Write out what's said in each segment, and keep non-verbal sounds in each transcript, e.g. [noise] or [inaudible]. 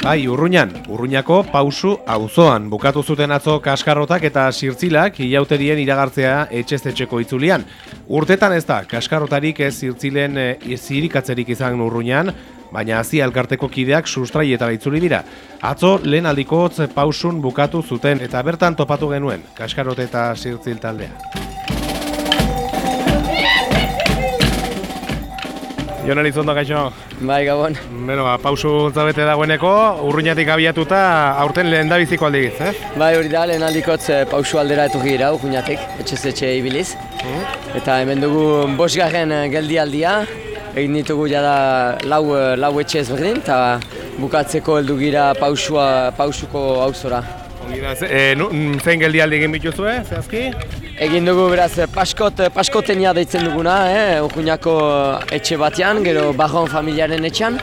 Bai, urruñan, urruñako pausu auzoan bukatu zuten atzo kaskarrotak eta sirtzilak hilauterien iragartzea etxez-etxeko itzulian. Urtetan ez da, kaskarrotarik ez zirtzilen e, zirikatzerik izan urruñan, baina hazi elkarteko kideak sustraietara itzuli dira. Atzo lehen aldikotz pausun bukatu zuten eta bertan topatu genuen kaskarrote eta zirtzil taldea. Jon Elizondo, gaixo. Bai, gabon. Beno, ba, pausu zabete dagoeneko, urruñatik abiatuta aurten lehen da biziko aldigiz, eh? Bai, hori da, lehen aldikotz eh, pausu aldera etorri gira, urruñatik, etxez etxe ibiliz. Eta hemen dugu bosgarren eh, geldi aldia, egin ditugu jada lau, eh, lau etxe ezberdin, eta bukatzeko heldu gira pausua, pausuko auzora. E, mm, zein geldi aldi egin bituzue, zehazki? Egin dugu beraz eh, paskot, paskotenia deitzen duguna, eh, urruñako etxe batean, gero Bajon familiaren etxean.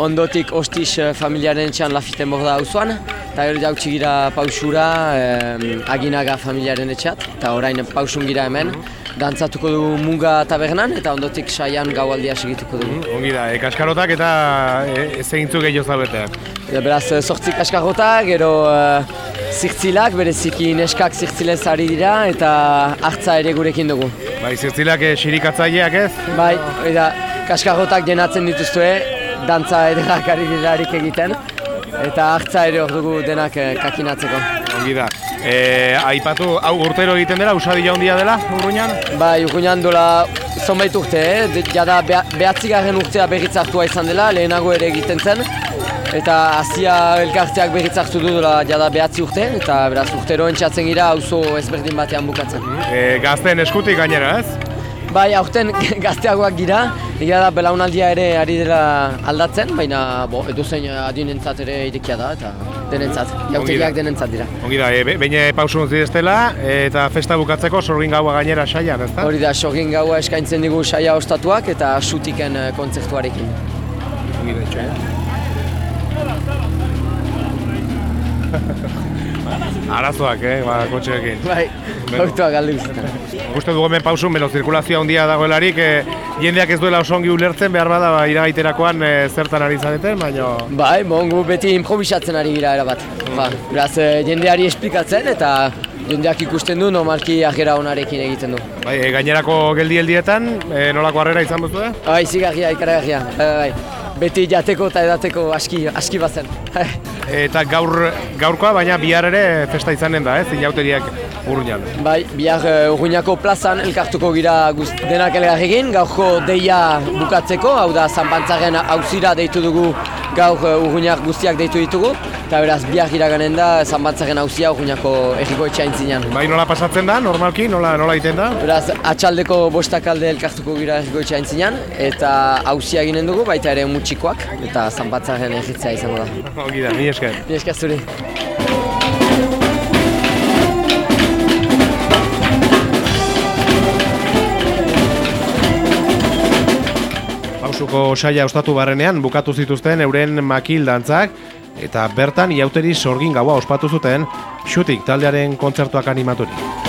Ondotik Ostiz familiaren etxean Lafiten borda auzoan. Eta gero jautsi gira pausura eh, Aginaga familiaren etxeat. Eta orain pausun gira hemen. Dantzatuko dugu Muga tabernan eta ondotik saian gaualdia segituko dugu. Ongi da, e, kaskarotak eta e, zeintzu gehiago zabeteak. Eta beraz, eh, sortzi kaskarrota, gero uh, zirtzilak, bereziki neskak zirtzilez ari dira eta hartza ere gurekin dugu. Bai, zirtzilak e, xirikatzaileak ez? Bai, hori da, kaskarrotak jenatzen dituzue, dantza ederrak ari dirarik egiten, eta hartza ere hor dugu denak eh, kakinatzeko. Ongi da. E, aipatu, hau urtero egiten dela, usadila handia dela, urruñan? Bai, urgunan dola zonbait urte, eh? Jada beha- behatzigarren urtea berriz hartua izan dela, lehenago ere egiten zen, eta Asia elkarteak berriz hartu du dola jada behatzi urte, eta beraz urtero entxatzen gira auzo ezberdin batean bukatzen. E, gazten eskutik gainera ez? Bai, aurten [laughs] gazteagoak gira, egia da belaunaldia ere ari dela aldatzen, baina bo, edozein adinentzat ere irekia da, eta denentzat, jautegiak denentzat dira. Ongi da, e, be- behin pausun zideztela eta festa bukatzeko sorgin gaua gainera saian, ezta? Hori da, sogin gaua eskaintzen digu saia ostatuak eta sutiken eh, kontzertuarekin. Ongi da, etxe. [laughs] Arazoak, eh, ba, kotxeekin. Bai, autoa galdu izan. Uste dugu hemen pausun, beno, zirkulazioa handia dagoelarik, e, jendeak ez duela oso ongi ulertzen, behar bada, ba, iragaiterakoan e, zertan ari zareten, baina... Bai, bon, gu beti improvisatzen ari gira erabat. Ba, beraz, eh, jendeari esplikatzen eta jendeak ikusten du normalki ajera onarekin egiten du. Bai, e, gainerako geldi-heldietan, e, nolako harrera izan duzu, eh? Bai, zigarria, ikaragarria. Bai, bai. Beti jateko eta edateko aski, aski bazen. [laughs] Eta gaur, gaurkoa, baina bihar ere festa izanen da, ez, inauteriak urruñan. Bai, bihar uh, Urruñako plazan elkartuko gira guz, denak elgarrekin, gaurko deia bukatzeko, hau da zanbantzaren hauzira deitu dugu gaur uh, Urruñak guztiak deitu ditugu, eta beraz bihar iraganen da zanbantzaren hauzia Urruñako erriko etxain zinean. Bai, nola pasatzen da, normalki, nola, nola egiten da? Beraz, atxaldeko bostak alde elkartuko gira erriko etxain zinean, eta hauzia ginen dugu, baita ere mutxikoak, eta zanbantzaren erritzea izango da. Ongi da, mi esker. Ni esker zuri. Pausuko saia ostatu barrenean bukatu zituzten euren makil dantzak eta bertan iauteri sorgin gaua ospatu zuten xutik taldearen kontzertuak animaturik.